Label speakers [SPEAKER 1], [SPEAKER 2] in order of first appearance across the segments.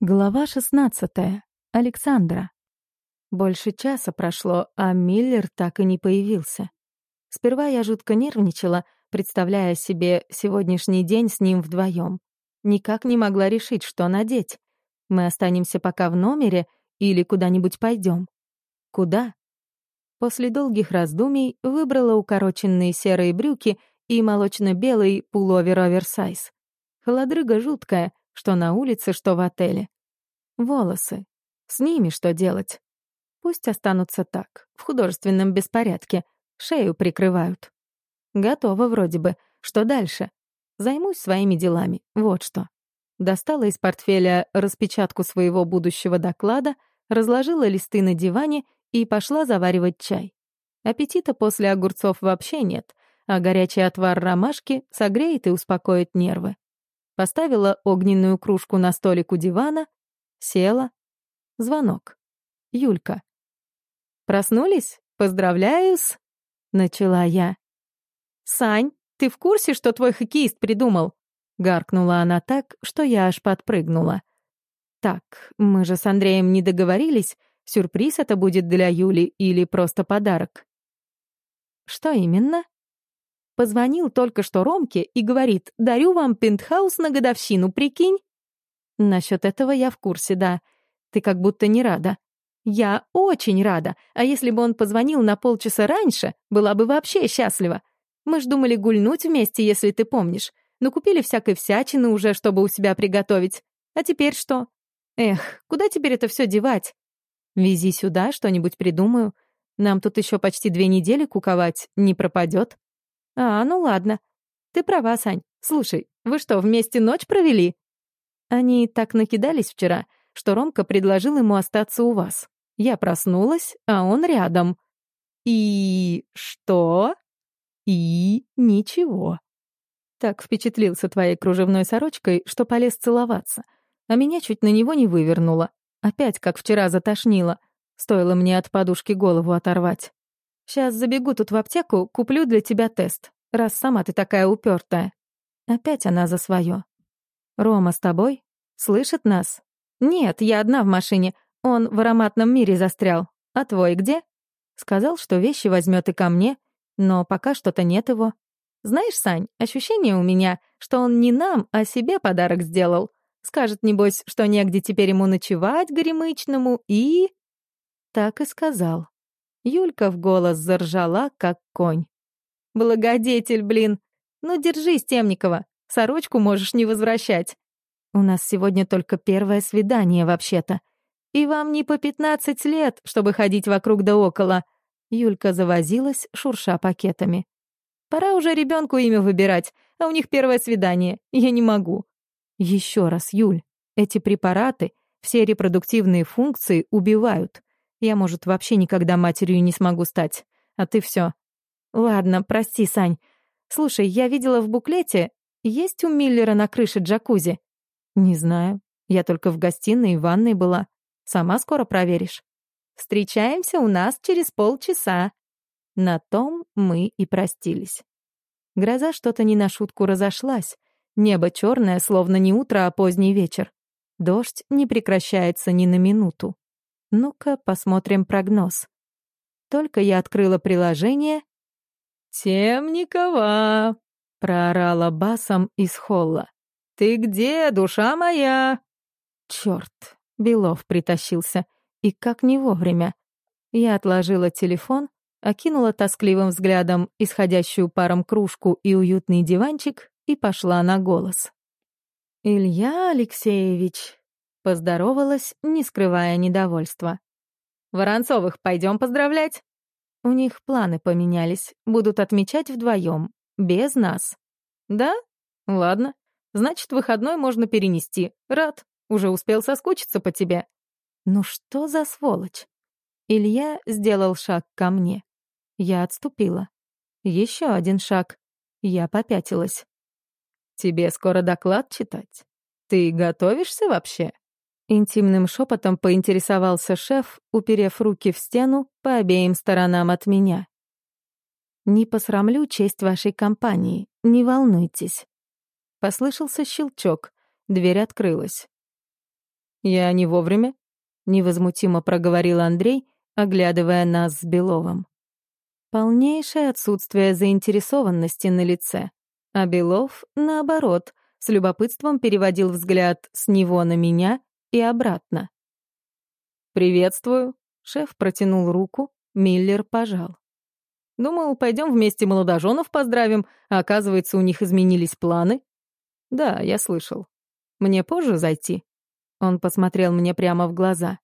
[SPEAKER 1] Глава 16. Александра. Больше часа прошло, а Миллер так и не появился. Сперва я жутко нервничала, представляя себе сегодняшний день с ним вдвоем. Никак не могла решить, что надеть. Мы останемся пока в номере или куда-нибудь пойдем. Куда? После долгих раздумий выбрала укороченные серые брюки и молочно-белый пуловер оверсайз. Холодрыга жуткая, что на улице, что в отеле. Волосы. С ними что делать? Пусть останутся так, в художественном беспорядке. Шею прикрывают. Готово вроде бы. Что дальше? Займусь своими делами. Вот что. Достала из портфеля распечатку своего будущего доклада, разложила листы на диване и пошла заваривать чай. Аппетита после огурцов вообще нет, а горячий отвар ромашки согреет и успокоит нервы. Поставила огненную кружку на столик у дивана, села. Звонок. Юлька. «Проснулись? Поздравляю-с!» — начала я. «Сань, ты в курсе, что твой хоккеист придумал?» — гаркнула она так, что я аж подпрыгнула. «Так, мы же с Андреем не договорились, сюрприз это будет для Юли или просто подарок?» «Что именно?» Позвонил только что Ромке и говорит, дарю вам пентхаус на годовщину, прикинь? Насчет этого я в курсе, да. Ты как будто не рада. Я очень рада, а если бы он позвонил на полчаса раньше, была бы вообще счастлива. Мы ж думали гульнуть вместе, если ты помнишь. Но купили всякой всячины уже, чтобы у себя приготовить. А теперь что? Эх, куда теперь это все девать? Вези сюда, что-нибудь придумаю. Нам тут еще почти две недели куковать, не пропадет. «А, ну ладно. Ты права, Сань. Слушай, вы что, вместе ночь провели?» Они так накидались вчера, что Ромка предложил ему остаться у вас. Я проснулась, а он рядом. И... что? И... ничего. Так впечатлился твоей кружевной сорочкой, что полез целоваться. А меня чуть на него не вывернуло. Опять, как вчера, затошнило. Стоило мне от подушки голову оторвать. Сейчас забегу тут в аптеку, куплю для тебя тест, раз сама ты такая упертая. Опять она за свое. Рома с тобой? Слышит нас? Нет, я одна в машине. Он в ароматном мире застрял. А твой где? Сказал, что вещи возьмет и ко мне, но пока что-то нет его. Знаешь, Сань, ощущение у меня, что он не нам, а себе подарок сделал. Скажет, небось, что негде теперь ему ночевать горемычному и... Так и сказал. Юлька в голос заржала, как конь. «Благодетель, блин! Ну, держись, Темникова, сорочку можешь не возвращать. У нас сегодня только первое свидание, вообще-то. И вам не по пятнадцать лет, чтобы ходить вокруг да около». Юлька завозилась, шурша пакетами. «Пора уже ребенку имя выбирать, а у них первое свидание. Я не могу». Еще раз, Юль, эти препараты, все репродуктивные функции убивают. Я, может, вообще никогда матерью не смогу стать. А ты все. Ладно, прости, Сань. Слушай, я видела в буклете, есть у Миллера на крыше джакузи? Не знаю. Я только в гостиной и ванной была. Сама скоро проверишь. Встречаемся у нас через полчаса. На том мы и простились. Гроза что-то не на шутку разошлась. Небо черное, словно не утро, а поздний вечер. Дождь не прекращается ни на минуту. Ну-ка, посмотрим прогноз. Только я открыла приложение. «Темникова!» — проорала басом из холла. «Ты где, душа моя?» Черт, Белов притащился. И как не вовремя. Я отложила телефон, окинула тоскливым взглядом исходящую паром кружку и уютный диванчик и пошла на голос. «Илья Алексеевич, Поздоровалась, не скрывая недовольства. «Воронцовых пойдем поздравлять?» У них планы поменялись, будут отмечать вдвоем, без нас. «Да? Ладно. Значит, выходной можно перенести. Рад. Уже успел соскучиться по тебе». «Ну что за сволочь?» Илья сделал шаг ко мне. Я отступила. Еще один шаг. Я попятилась. «Тебе скоро доклад читать? Ты готовишься вообще?» Интимным шепотом поинтересовался шеф, уперев руки в стену по обеим сторонам от меня. «Не посрамлю честь вашей компании, не волнуйтесь». Послышался щелчок, дверь открылась. «Я не вовремя?» — невозмутимо проговорил Андрей, оглядывая нас с Беловым. Полнейшее отсутствие заинтересованности на лице. А Белов, наоборот, с любопытством переводил взгляд с него на меня и обратно. «Приветствую», — шеф протянул руку, Миллер пожал. «Думал, пойдем вместе молодоженов поздравим, а оказывается, у них изменились планы». «Да, я слышал. Мне позже зайти?» Он посмотрел мне прямо в глаза.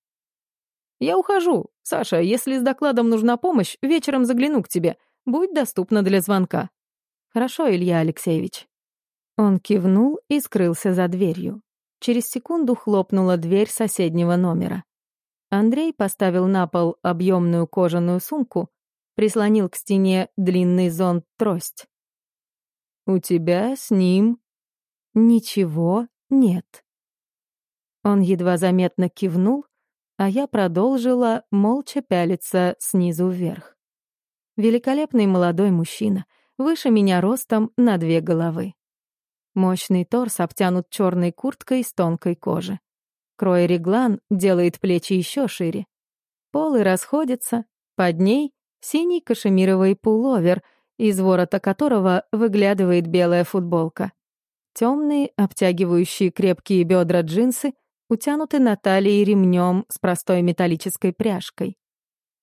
[SPEAKER 1] «Я ухожу. Саша, если с докладом нужна помощь, вечером загляну к тебе. Будь доступна для звонка». «Хорошо, Илья Алексеевич». Он кивнул и скрылся за дверью. Через секунду хлопнула дверь соседнего номера. Андрей поставил на пол объемную кожаную сумку, прислонил к стене длинный зонт-трость. «У тебя с ним...» «Ничего нет». Он едва заметно кивнул, а я продолжила молча пялиться снизу вверх. Великолепный молодой мужчина, выше меня ростом на две головы. Мощный торс обтянут черной курткой из тонкой кожи. Крой реглан делает плечи еще шире. Полы расходятся, под ней синий кашемировый пуловер, из ворота которого выглядывает белая футболка. Темные, обтягивающие крепкие бедра джинсы утянуты на талии ремнем с простой металлической пряжкой.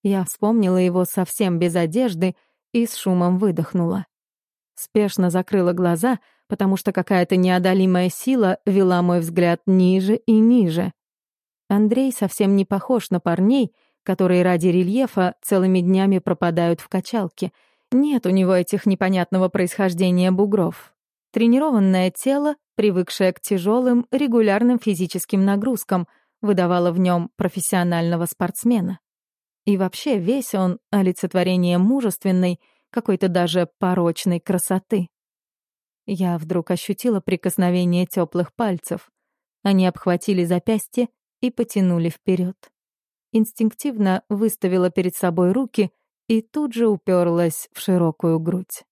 [SPEAKER 1] Я вспомнила его совсем без одежды и с шумом выдохнула. Спешно закрыла глаза, потому что какая-то неодолимая сила вела мой взгляд ниже и ниже. Андрей совсем не похож на парней, которые ради рельефа целыми днями пропадают в качалке. Нет у него этих непонятного происхождения бугров. Тренированное тело, привыкшее к тяжелым, регулярным физическим нагрузкам, выдавало в нем профессионального спортсмена. И вообще весь он — олицетворение мужественной, какой-то даже порочной красоты. Я вдруг ощутила прикосновение теплых пальцев. Они обхватили запястье и потянули вперед. Инстинктивно выставила перед собой руки и тут же уперлась в широкую грудь.